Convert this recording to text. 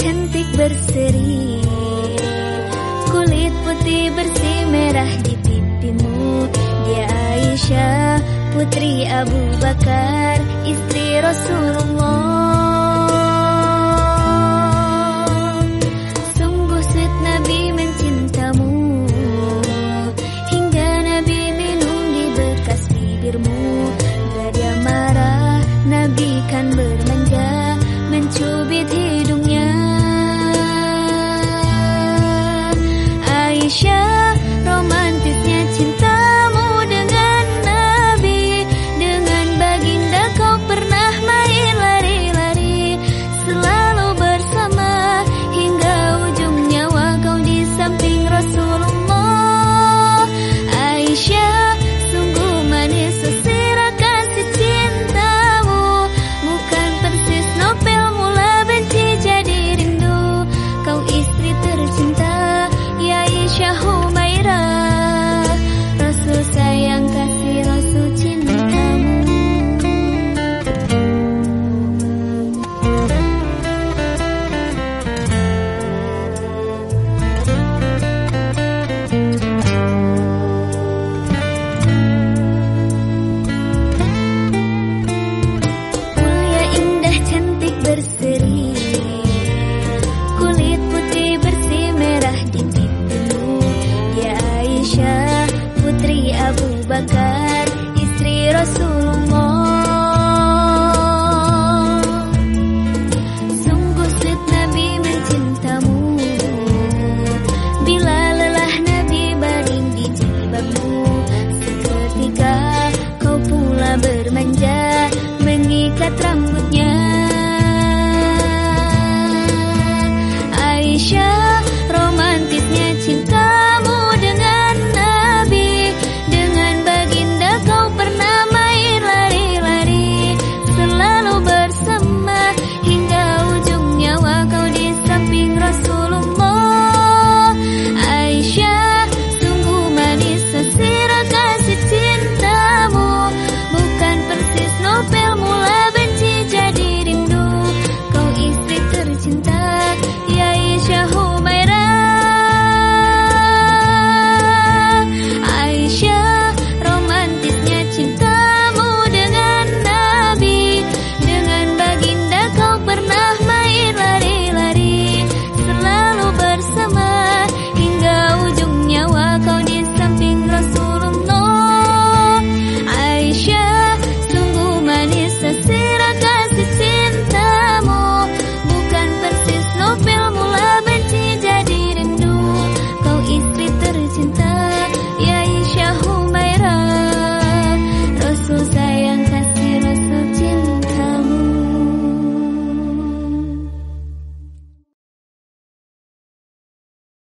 cantik berseri. Kulit putih bersih merah di pipimu. Dia Aisyah putri Abu Bakar istri Rasulullah.